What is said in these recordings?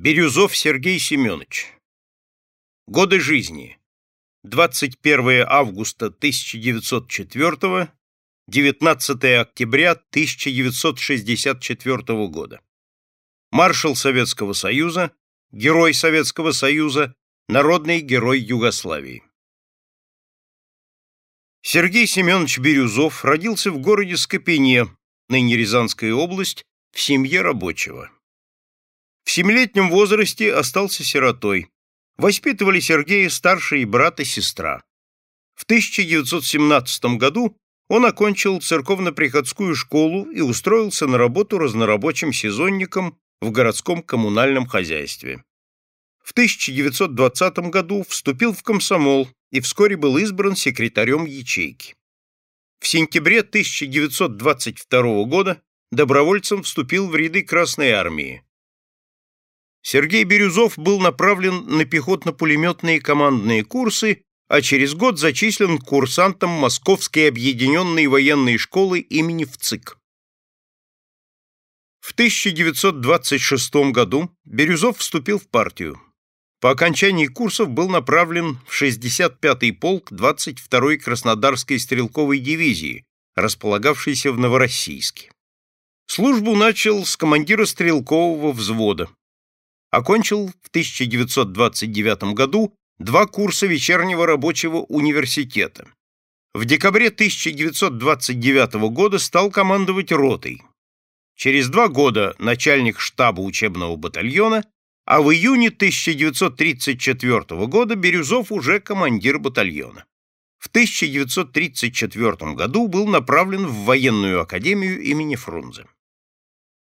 Бирюзов Сергей Семенович. Годы жизни. 21 августа 1904, 19 октября 1964 года. Маршал Советского Союза, Герой Советского Союза, Народный герой Югославии. Сергей Семенович Бирюзов родился в городе Скопине, ныне Рязанская область, в семье рабочего. В семилетнем возрасте остался сиротой. Воспитывали Сергея старший брат и сестра. В 1917 году он окончил церковно-приходскую школу и устроился на работу разнорабочим сезонником в городском коммунальном хозяйстве. В 1920 году вступил в комсомол и вскоре был избран секретарем ячейки. В сентябре 1922 года добровольцем вступил в ряды Красной армии. Сергей Бирюзов был направлен на пехотно-пулеметные командные курсы, а через год зачислен курсантом Московской объединенной военной школы имени ВЦИК. В 1926 году Бирюзов вступил в партию. По окончании курсов был направлен в 65-й полк 22-й Краснодарской стрелковой дивизии, располагавшейся в Новороссийске. Службу начал с командира стрелкового взвода. Окончил в 1929 году два курса вечернего рабочего университета. В декабре 1929 года стал командовать ротой. Через два года начальник штаба учебного батальона, а в июне 1934 года Бирюзов уже командир батальона. В 1934 году был направлен в военную академию имени Фрунзе.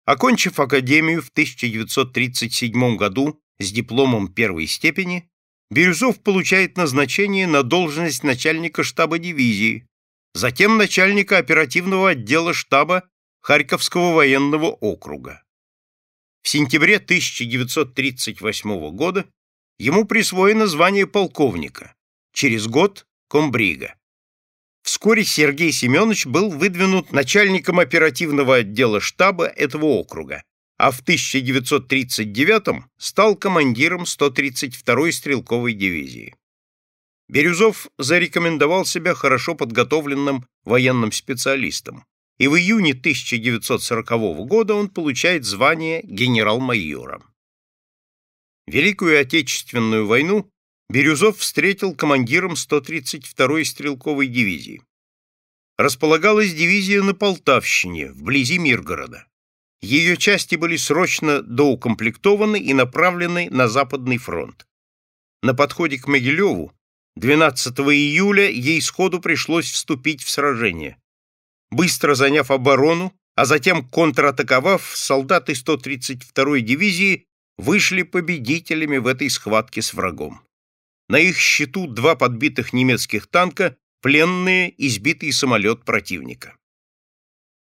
Окончив академию в 1937 году с дипломом первой степени, Бирюзов получает назначение на должность начальника штаба дивизии, затем начальника оперативного отдела штаба Харьковского военного округа. В сентябре 1938 года ему присвоено звание полковника, через год – комбрига. Вскоре Сергей Семенович был выдвинут начальником оперативного отдела штаба этого округа, а в 1939 стал командиром 132-й стрелковой дивизии. Бирюзов зарекомендовал себя хорошо подготовленным военным специалистом, и в июне 1940 года он получает звание генерал-майора. Великую Отечественную войну Бирюзов встретил командиром 132-й стрелковой дивизии. Располагалась дивизия на Полтавщине, вблизи Миргорода. Ее части были срочно доукомплектованы и направлены на Западный фронт. На подходе к Могилеву 12 июля ей сходу пришлось вступить в сражение. Быстро заняв оборону, а затем контратаковав, солдаты 132-й дивизии вышли победителями в этой схватке с врагом. На их счету два подбитых немецких танка, пленные, избитый самолет противника.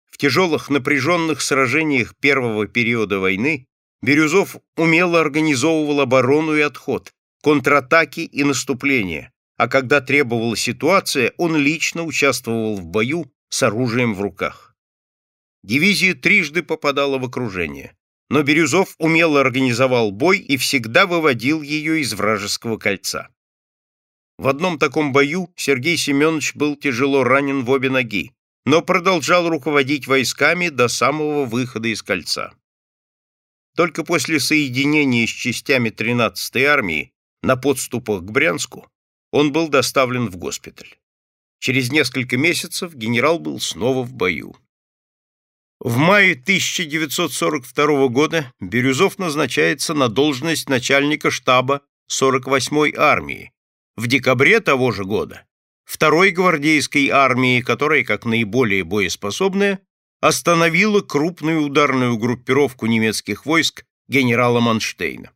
В тяжелых напряженных сражениях первого периода войны Бирюзов умело организовывал оборону и отход, контратаки и наступления, а когда требовала ситуация, он лично участвовал в бою с оружием в руках. Дивизия трижды попадала в окружение но Бирюзов умело организовал бой и всегда выводил ее из вражеского кольца. В одном таком бою Сергей Семенович был тяжело ранен в обе ноги, но продолжал руководить войсками до самого выхода из кольца. Только после соединения с частями 13-й армии на подступах к Брянску он был доставлен в госпиталь. Через несколько месяцев генерал был снова в бою. В мае 1942 года Бирюзов назначается на должность начальника штаба 48-й армии. В декабре того же года второй гвардейской армии, которая, как наиболее боеспособная, остановила крупную ударную группировку немецких войск генерала Манштейна.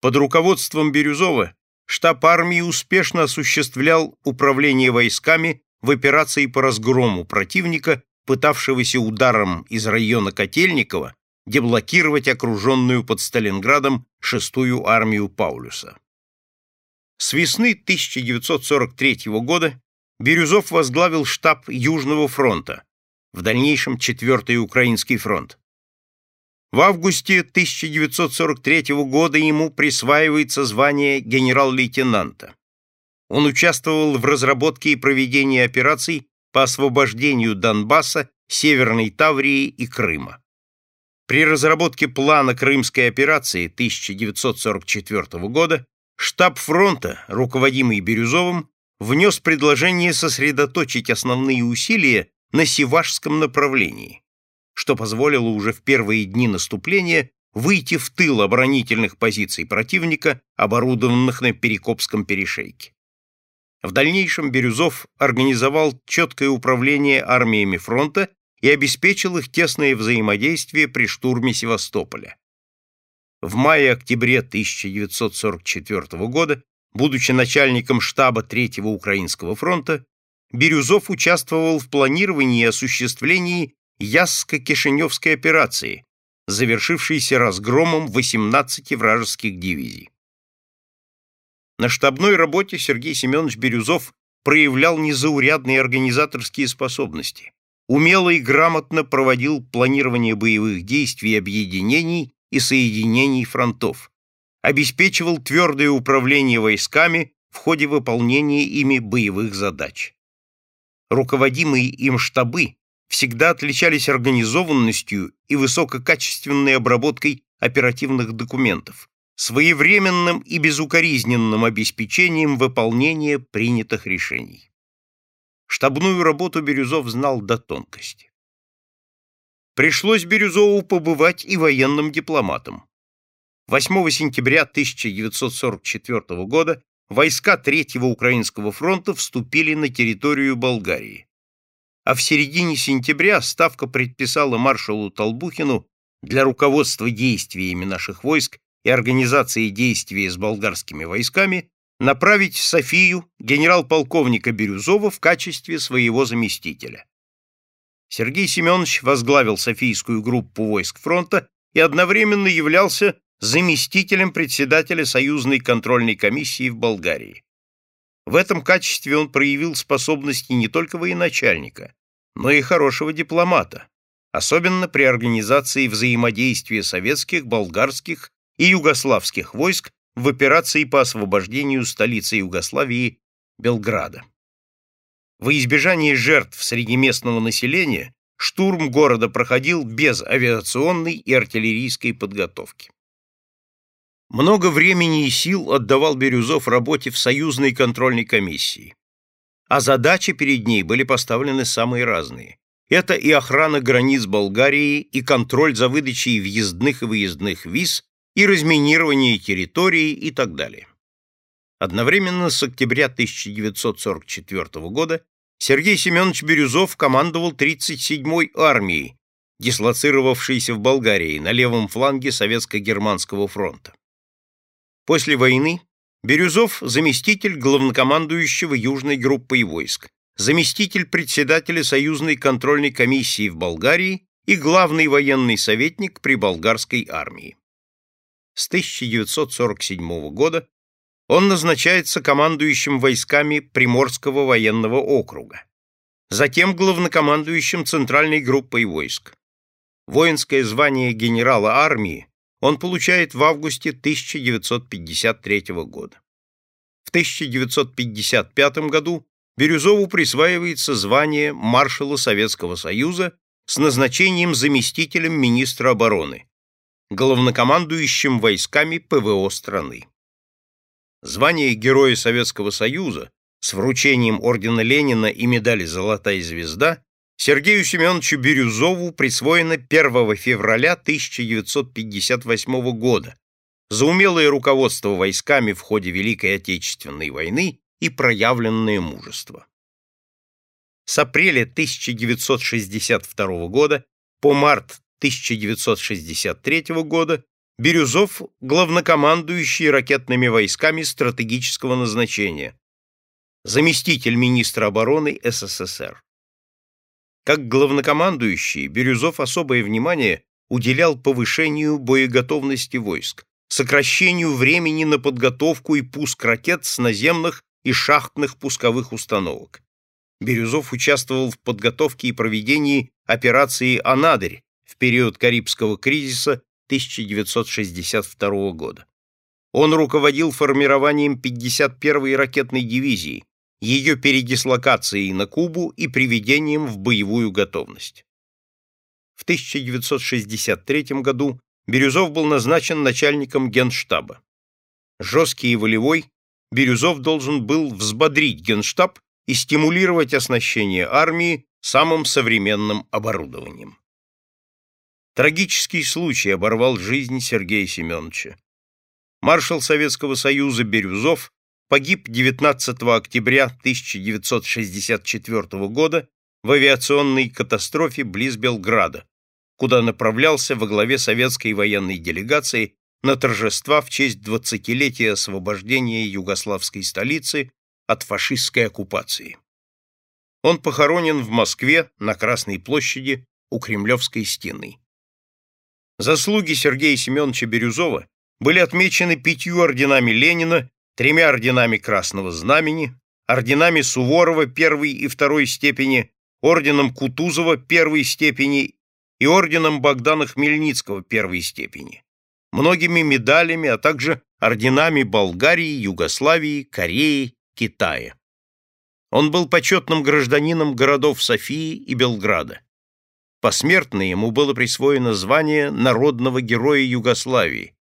Под руководством Бирюзова штаб армии успешно осуществлял управление войсками в операции по разгрому противника пытавшегося ударом из района Котельникова деблокировать окруженную под Сталинградом шестую армию Паулюса. С весны 1943 года Бирюзов возглавил штаб Южного фронта, в дальнейшем Четвертый Украинский фронт. В августе 1943 года ему присваивается звание генерал-лейтенанта. Он участвовал в разработке и проведении операций по освобождению Донбасса, Северной Таврии и Крыма. При разработке плана Крымской операции 1944 года штаб фронта, руководимый Бирюзовым, внес предложение сосредоточить основные усилия на Севашском направлении, что позволило уже в первые дни наступления выйти в тыл оборонительных позиций противника, оборудованных на Перекопском перешейке. В дальнейшем Бирюзов организовал четкое управление армиями фронта и обеспечил их тесное взаимодействие при штурме Севастополя. В мае-октябре 1944 года, будучи начальником штаба Третьего Украинского фронта, Бирюзов участвовал в планировании и осуществлении Ясско-Кишиневской операции, завершившейся разгромом 18 вражеских дивизий. На штабной работе Сергей Семенович Бирюзов проявлял незаурядные организаторские способности, умело и грамотно проводил планирование боевых действий объединений и соединений фронтов, обеспечивал твердое управление войсками в ходе выполнения ими боевых задач. Руководимые им штабы всегда отличались организованностью и высококачественной обработкой оперативных документов, своевременным и безукоризненным обеспечением выполнения принятых решений. Штабную работу Бирюзов знал до тонкости. Пришлось Бирюзову побывать и военным дипломатом. 8 сентября 1944 года войска Третьего Украинского фронта вступили на территорию Болгарии. А в середине сентября Ставка предписала маршалу Толбухину для руководства действиями наших войск и организации действий с болгарскими войсками направить в Софию генерал-полковника Бирюзова в качестве своего заместителя. Сергей Семенович возглавил Софийскую группу войск фронта и одновременно являлся заместителем председателя Союзной контрольной комиссии в Болгарии. В этом качестве он проявил способности не только военачальника, но и хорошего дипломата, особенно при организации взаимодействия советских, болгарских и югославских войск в операции по освобождению столицы Югославии Белграда. Во избежание жертв среди местного населения штурм города проходил без авиационной и артиллерийской подготовки. Много времени и сил отдавал Бирюзов работе в союзной контрольной комиссии. А задачи перед ней были поставлены самые разные. Это и охрана границ Болгарии, и контроль за выдачей въездных и выездных виз, и разминирование территории и так далее. Одновременно с октября 1944 года Сергей Семенович Бирюзов командовал 37-й армией, дислоцировавшейся в Болгарии на левом фланге Советско-Германского фронта. После войны Бирюзов – заместитель главнокомандующего Южной группой войск, заместитель председателя Союзной контрольной комиссии в Болгарии и главный военный советник при болгарской армии с 1947 года он назначается командующим войсками Приморского военного округа, затем главнокомандующим Центральной группой войск. Воинское звание генерала армии он получает в августе 1953 года. В 1955 году Бирюзову присваивается звание маршала Советского Союза с назначением заместителем министра обороны, главнокомандующим войсками ПВО страны. Звание Героя Советского Союза с вручением ордена Ленина и медали «Золотая звезда» Сергею Семеновичу Бирюзову присвоено 1 февраля 1958 года за умелое руководство войсками в ходе Великой Отечественной войны и проявленное мужество. С апреля 1962 года по март 1963 года Бирюзов – главнокомандующий ракетными войсками стратегического назначения, заместитель министра обороны СССР. Как главнокомандующий, Бирюзов особое внимание уделял повышению боеготовности войск, сокращению времени на подготовку и пуск ракет с наземных и шахтных пусковых установок. Бирюзов участвовал в подготовке и проведении операции «Анадырь», в период Карибского кризиса 1962 года. Он руководил формированием 51-й ракетной дивизии, ее передислокацией на Кубу и приведением в боевую готовность. В 1963 году Бирюзов был назначен начальником генштаба. Жесткий и волевой, Бирюзов должен был взбодрить генштаб и стимулировать оснащение армии самым современным оборудованием. Трагический случай оборвал жизнь Сергея Семеновича. Маршал Советского Союза Бирюзов погиб 19 октября 1964 года в авиационной катастрофе близ Белграда, куда направлялся во главе советской военной делегации на торжества в честь 20-летия освобождения югославской столицы от фашистской оккупации. Он похоронен в Москве на Красной площади у Кремлевской стены. Заслуги Сергея Семеновича Бирюзова были отмечены пятью орденами Ленина, тремя орденами Красного Знамени, орденами Суворова первой и второй степени, орденом Кутузова первой степени и орденом Богдана Хмельницкого первой степени, многими медалями, а также орденами Болгарии, Югославии, Кореи, Китая. Он был почетным гражданином городов Софии и Белграда. Посмертно ему было присвоено звание народного героя Югославии,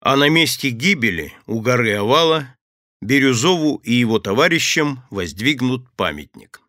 а на месте гибели у горы Овала Бирюзову и его товарищам воздвигнут памятник.